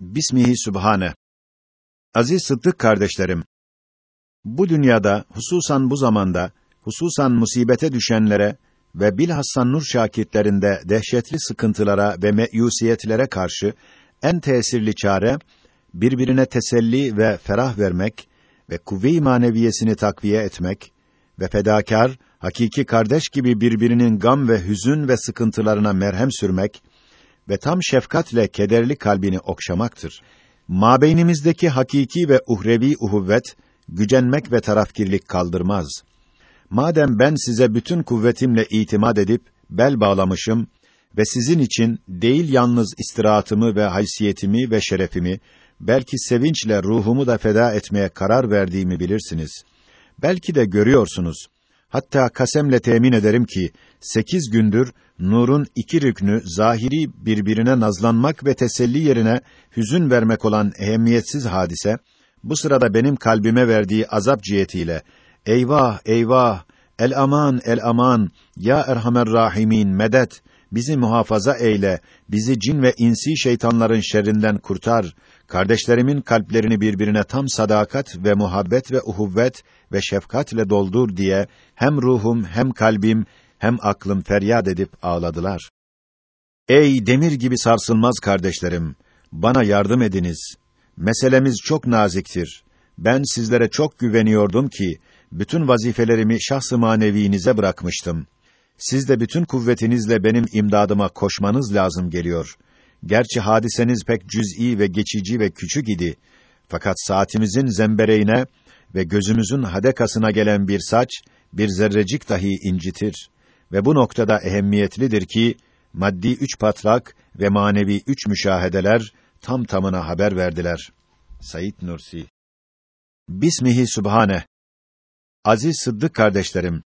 Bismihi Sübhane. Aziz Sıddık kardeşlerim, bu dünyada, hususan bu zamanda, hususan musibete düşenlere ve bilhassa nur şakitlerinde dehşetli sıkıntılara ve meyusiyetlere karşı en tesirli çare, birbirine teselli ve ferah vermek ve kuvve-i maneviyesini takviye etmek ve fedakar, hakiki kardeş gibi birbirinin gam ve hüzün ve sıkıntılarına merhem sürmek ve tam şefkatle kederli kalbini okşamaktır. Mabeynimizdeki hakiki ve uhrevi uhuvvet, gücenmek ve tarafkirlik kaldırmaz. Madem ben size bütün kuvvetimle itimat edip, bel bağlamışım ve sizin için değil yalnız istirahatımı ve haysiyetimi ve şerefimi, belki sevinçle ruhumu da feda etmeye karar verdiğimi bilirsiniz. Belki de görüyorsunuz. Hatta kasemle temin ederim ki, sekiz gündür, nurun iki rüknü, zahiri birbirine nazlanmak ve teselli yerine hüzün vermek olan ehemmiyetsiz hadise, bu sırada benim kalbime verdiği azap cihetiyle, eyvah, eyvah, el aman, el aman, ya erhamer rahimin, medet, bizi muhafaza eyle, bizi cin ve insi şeytanların şerrinden kurtar, kardeşlerimin kalplerini birbirine tam sadakat ve muhabbet ve uhuvvet ve şefkatle doldur diye hem ruhum hem kalbim hem aklım feryat edip ağladılar. Ey demir gibi sarsılmaz kardeşlerim, bana yardım ediniz. Meselemiz çok naziktir. Ben sizlere çok güveniyordum ki bütün vazifelerimi şahs-ı manevinize bırakmıştım. Siz de bütün kuvvetinizle benim imdadıma koşmanız lazım geliyor. Gerçi hadiseniz pek cüz'i ve geçici ve küçük idi. Fakat saatimizin zembereğine ve gözümüzün hadekasına gelen bir saç, bir zerrecik dahi incitir. Ve bu noktada ehemmiyetlidir ki, maddi üç patrak ve manevi üç müşahedeler, tam tamına haber verdiler. Sayit Nursi Bismihi Sübhane Aziz Sıddık kardeşlerim,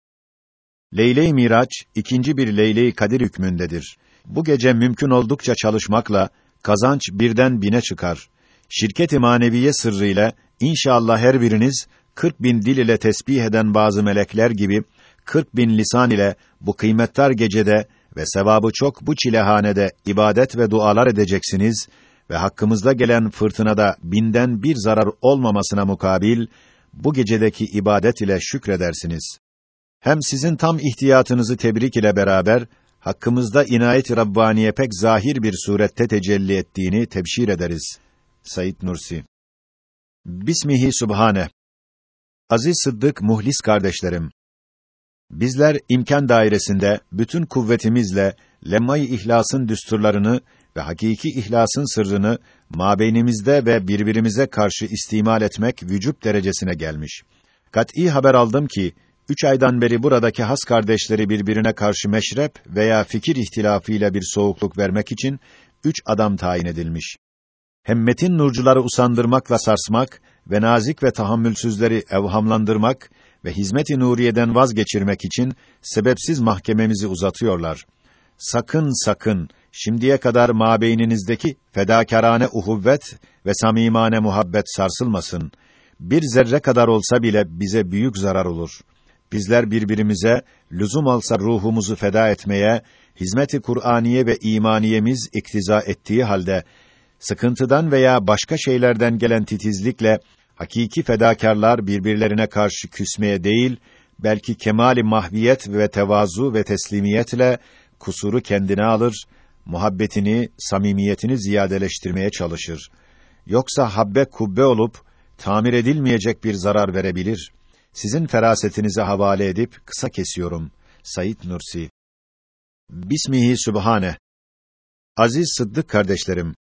Leyle-i Miraç, ikinci bir Leyle-i Kadir hükmündedir. Bu gece mümkün oldukça çalışmakla, kazanç birden bine çıkar. Şirket-i maneviye sırrıyla, inşallah her biriniz, 40 bin dil ile tesbih eden bazı melekler gibi, 40 bin lisan ile bu kıymettar gecede ve sevabı çok bu çilehanede ibadet ve dualar edeceksiniz ve hakkımızda gelen fırtınada binden bir zarar olmamasına mukabil, bu gecedeki ibadet ile şükredersiniz. Hem sizin tam ihtiyatınızı tebrik ile beraber, hakkımızda inayet-i Rabbaniye pek zahir bir surette tecelli ettiğini tebşir ederiz. Said Nursi Bismihi Subhane Aziz Sıddık muhlis kardeşlerim. Bizler imkan dairesinde bütün kuvvetimizle lemma-i ihlasın düsturlarını ve hakiki ihlasın sırrını mabeynimizde ve birbirimize karşı istimal etmek vücub derecesine gelmiş. Kat'î haber aldım ki üç aydan beri buradaki has kardeşleri birbirine karşı meşrep veya fikir ihtilafıyla bir soğukluk vermek için üç adam tayin edilmiş. Hem metin nurcuları usandırmakla sarsmak ve nazik ve tahammülsüzleri evhamlandırmak ve hizmet-i nuriyeden vazgeçirmek için sebepsiz mahkememizi uzatıyorlar. Sakın sakın şimdiye kadar mabeyninizdeki fedakarane uhuvvet ve samimane muhabbet sarsılmasın. Bir zerre kadar olsa bile bize büyük zarar olur. Bizler birbirimize lüzum alsa ruhumuzu feda etmeye, hizmet-i Kur'aniye ve imaniyemiz iktiza ettiği halde sıkıntıdan veya başka şeylerden gelen titizlikle hakiki fedakarlar birbirlerine karşı küsmeye değil, belki kemali mahviyet ve tevazu ve teslimiyetle kusuru kendine alır, muhabbetini, samimiyetini ziyadeleştirmeye çalışır. Yoksa habbe kubbe olup tamir edilmeyecek bir zarar verebilir. Sizin ferasetinize havale edip kısa kesiyorum. Sayit Nursi Bismihi Sübhane Aziz Sıddık kardeşlerim,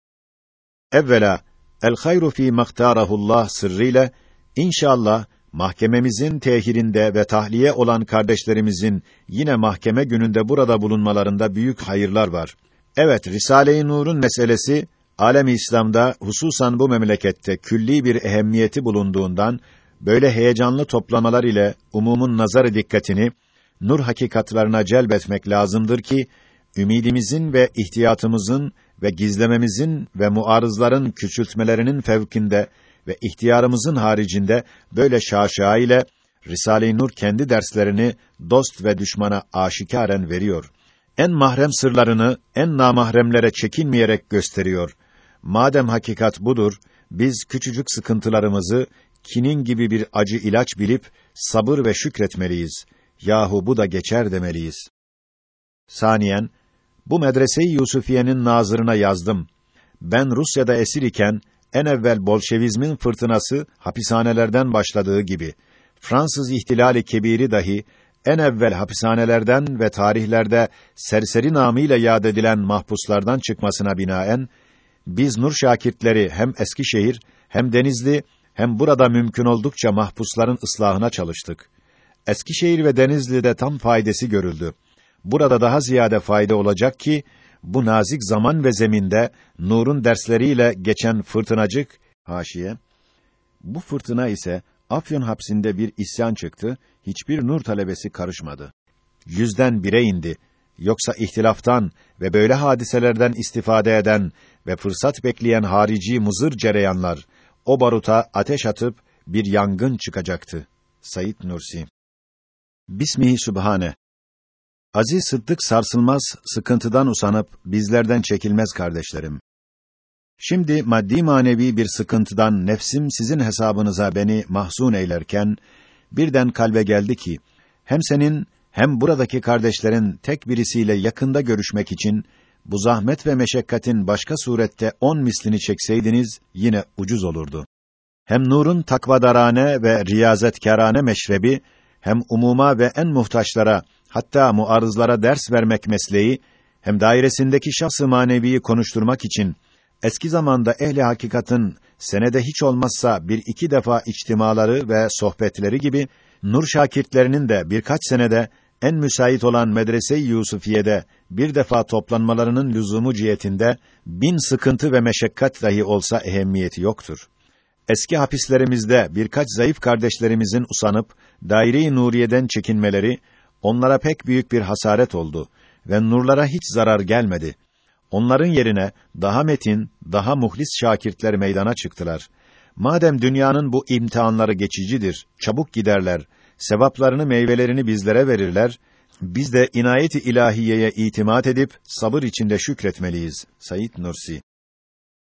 evvela el hayru fi mahtarahullah sırrıyla inşallah mahkememizin tehirinde ve tahliye olan kardeşlerimizin yine mahkeme gününde burada bulunmalarında büyük hayırlar var. Evet, Risale-i Nur'un meselesi alem İslam'da hususan bu memlekette külli bir ehemmiyeti bulunduğundan böyle heyecanlı toplamalar ile umumun nazarı dikkatini nur hakikatlarına celbetmek lazımdır ki ümidimizin ve ihtiyatımızın ve gizlememizin ve muarızların küçültmelerinin fevkinde ve ihtiyarımızın haricinde böyle şaşa ile Risale-i Nur kendi derslerini dost ve düşmana aşikaren veriyor. En mahrem sırlarını en namahremlere çekinmeyerek gösteriyor. Madem hakikat budur, biz küçücük sıkıntılarımızı kinin gibi bir acı ilaç bilip sabır ve şükretmeliyiz. Yahu bu da geçer demeliyiz. Saniyen, bu medrese-i Yusufiye'nin nazırına yazdım. Ben Rusya'da esir iken en evvel Bolşevizmin fırtınası hapishanelerden başladığı gibi Fransız ihtilali kebiri dahi en evvel hapishanelerden ve tarihlerde serseri namıyla yad edilen mahpuslardan çıkmasına binaen biz Nur şakirtleri hem Eskişehir hem Denizli hem burada mümkün oldukça mahpusların ıslahına çalıştık. Eskişehir ve Denizli'de tam faydası görüldü. Burada daha ziyade fayda olacak ki bu nazik zaman ve zeminde nurun dersleriyle geçen fırtınacık haşiye bu fırtına ise Afyon hapsinde bir isyan çıktı, hiçbir nur talebesi karışmadı. Yüzden bire indi. Yoksa ihtilaftan ve böyle hadiselerden istifade eden ve fırsat bekleyen harici muzır cereyanlar, o baruta ateş atıp bir yangın çıkacaktı. Sayit Nursi Bismihi Sübhane Aziz Sıddık sarsılmaz, sıkıntıdan usanıp bizlerden çekilmez kardeşlerim. Şimdi maddi manevi bir sıkıntıdan nefsim sizin hesabınıza beni mahzun eylerken birden kalbe geldi ki hem senin hem buradaki kardeşlerin tek birisiyle yakında görüşmek için bu zahmet ve meşakkatin başka surette on mislini çekseydiniz yine ucuz olurdu. Hem nurun takvadarane ve riyazetkârane meşrebi hem umuma ve en muhtaçlara hatta muarızlara ders vermek mesleği hem dairesindeki şahs-ı maneviyi konuşturmak için eski zamanda ehli hakikatın senede hiç olmazsa bir iki defa içtimaları ve sohbetleri gibi nur şakirtlerinin de birkaç senede en müsait olan medrese-i Yusufiye'de bir defa toplanmalarının lüzumu cihetinde bin sıkıntı ve meşakkat dahi olsa ehemmiyeti yoktur. Eski hapislerimizde birkaç zayıf kardeşlerimizin usanıp daire-i nuriyeden çekinmeleri onlara pek büyük bir hasaret oldu ve nurlara hiç zarar gelmedi. Onların yerine daha metin, daha muhlis şakirtler meydana çıktılar. Madem dünyanın bu imtihanları geçicidir, çabuk giderler, sevaplarını, meyvelerini bizlere verirler, biz de inayeti ilahiyeye itimat edip sabır içinde şükretmeliyiz. Sayit Nursi.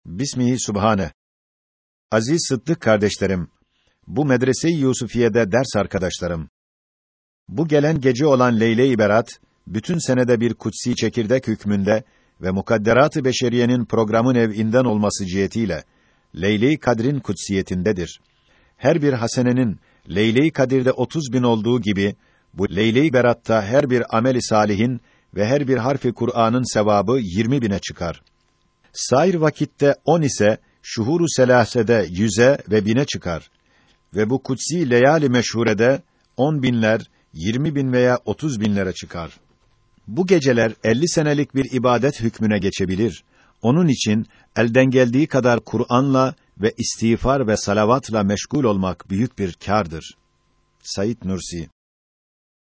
Bismihi Subhane. Aziz Sıddık kardeşlerim, bu medrese-i Yusufiye'de ders arkadaşlarım. Bu gelen gece olan Leyle-i Berat, bütün senede bir kutsi çekirdek hükmünde ve mukadderat-ı beşeriyenin programın evinden olması cihetiyle Leyle-i Kadir'in kutsiyetindedir. Her bir hasenenin Leyle-i Kadir'de 30 bin olduğu gibi bu Leyle-i Berat'ta her bir ameli salihin ve her bir harfi Kur'an'ın sevabı 20 bine çıkar. Sair vakitte 10 ise şuhuru selasede yüze ve bine çıkar. Ve bu kutsi leyali meşhurede 10 binler, 20 bin veya 30 binlere çıkar. Bu geceler 50 senelik bir ibadet hükmüne geçebilir. Onun için elden geldiği kadar Kur'an'la ve istiğfar ve salavatla meşgul olmak büyük bir kârdır. Said Nursi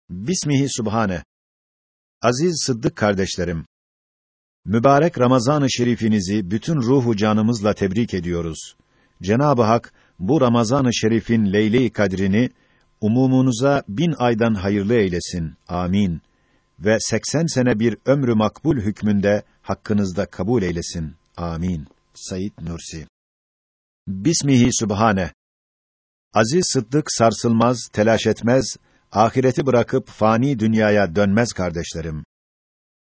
Bismihi Subhane Aziz Sıddık kardeşlerim, mübarek Ramazan-ı Şerifinizi bütün ruhu canımızla tebrik ediyoruz. Cenab-ı Hak bu Ramazan-ı Şerif'in leyle-i kadrini umumunuza bin aydan hayırlı eylesin. Amin ve 80 sene bir ömrü makbul hükmünde hakkınızda kabul eylesin. Amin. Sayit Nursi. Bismihi Sübhane. Aziz Sıddık sarsılmaz, telaş etmez, ahireti bırakıp fani dünyaya dönmez kardeşlerim.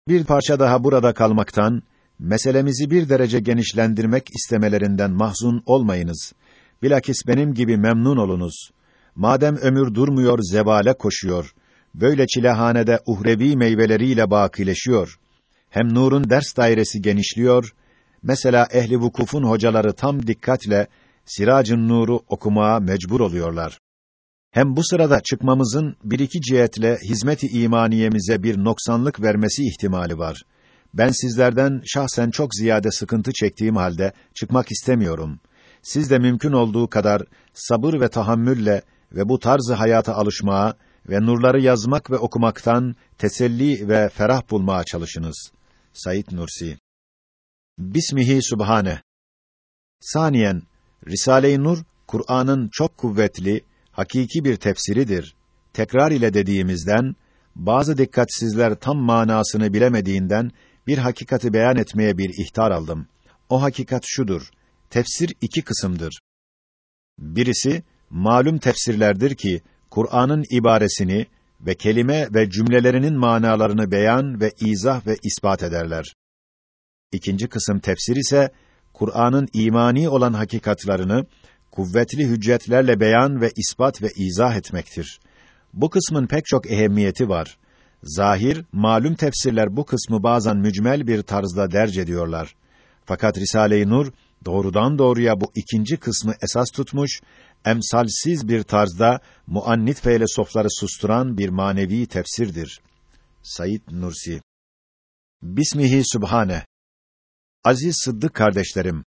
Bir parça daha burada kalmaktan, meselemizi bir derece genişlendirmek istemelerinden mahzun olmayınız. Bilakis benim gibi memnun olunuz. Madem ömür durmuyor, zebale koşuyor böyle çilehanede uhrevi meyveleriyle bakileşiyor. Hem nurun ders dairesi genişliyor. Mesela ehli vukufun hocaları tam dikkatle Siracın Nur'u okumaya mecbur oluyorlar. Hem bu sırada çıkmamızın bir iki cihetle hizmet-i imaniyemize bir noksanlık vermesi ihtimali var. Ben sizlerden şahsen çok ziyade sıkıntı çektiğim halde çıkmak istemiyorum. Siz de mümkün olduğu kadar sabır ve tahammülle ve bu tarzı hayata alışmaya ve nurları yazmak ve okumaktan teselli ve ferah bulmaya çalışınız. Sayit Nursi Bismihi Subhane Saniyen Risale-i Nur Kur'an'ın çok kuvvetli, hakiki bir tefsiridir. Tekrar ile dediğimizden bazı dikkatsizler tam manasını bilemediğinden bir hakikati beyan etmeye bir ihtar aldım. O hakikat şudur. Tefsir iki kısımdır. Birisi malum tefsirlerdir ki Kur'an'ın ibaresini ve kelime ve cümlelerinin manalarını beyan ve izah ve ispat ederler. İkinci kısım tefsir ise Kur'an'ın imani olan hakikatlarını kuvvetli hüccetlerle beyan ve ispat ve izah etmektir. Bu kısmın pek çok ehemmiyeti var. Zahir, malum tefsirler bu kısmı bazen mücmel bir tarzda derc ediyorlar. Fakat Risale-i Nur doğrudan doğruya bu ikinci kısmı esas tutmuş, emsalsiz bir tarzda muannit feylesofları susturan bir manevi tefsirdir. Said Nursi Bismihi Sübhane Aziz Sıddık kardeşlerim,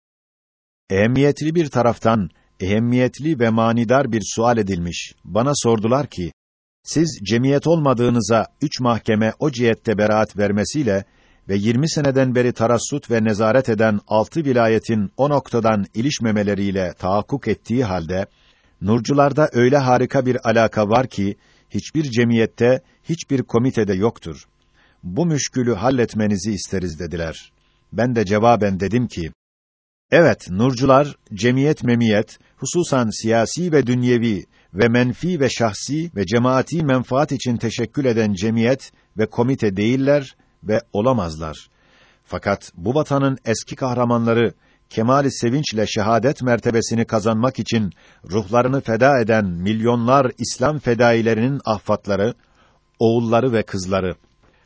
ehemmiyetli bir taraftan ehemmiyetli ve manidar bir sual edilmiş. Bana sordular ki, siz cemiyet olmadığınıza üç mahkeme o cihette beraat vermesiyle ve 20 seneden beri tarassut ve nezaret eden altı vilayetin o noktadan ilişmemeleriyle tahakkuk ettiği halde, nurcularda öyle harika bir alaka var ki, hiçbir cemiyette, hiçbir komitede yoktur. Bu müşkülü halletmenizi isteriz dediler. Ben de cevaben dedim ki, Evet, nurcular, cemiyet memiyet, hususan siyasi ve dünyevi ve menfi ve şahsi ve cemaati menfaat için teşekkül eden cemiyet ve komite değiller ve olamazlar. Fakat bu vatanın eski kahramanları kemali sevinçle şehadet mertebesini kazanmak için ruhlarını feda eden milyonlar İslam fedailerinin ahfatları, oğulları ve kızları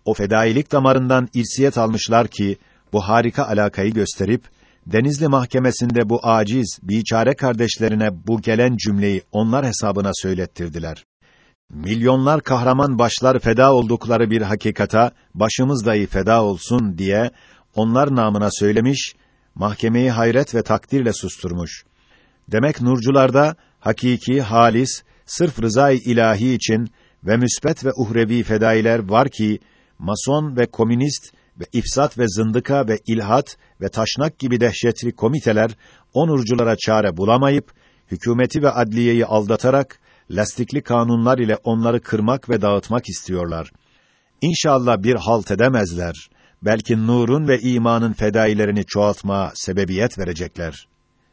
o fedailik damarından irsiyet almışlar ki bu harika alakayı gösterip Denizli Mahkemesi'nde bu aciz, biçare kardeşlerine bu gelen cümleyi onlar hesabına söylettirdiler. Milyonlar kahraman başlar feda oldukları bir hakikata, başımız dahi feda olsun diye, onlar namına söylemiş, mahkemeyi hayret ve takdirle susturmuş. Demek nurcularda, hakiki, halis, sırf rızay ilahi için ve müsbet ve uhrevi fedailer var ki, mason ve komünist ve ifsat ve zındıka ve ilhat ve taşnak gibi dehşetli komiteler onurculara çare bulamayıp hükümeti ve adliyeyi aldatarak lastikli kanunlar ile onları kırmak ve dağıtmak istiyorlar. İnşallah bir halt edemezler. Belki nurun ve imanın fedailerini çoğaltmaya sebebiyet verecekler.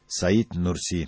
Said Nursi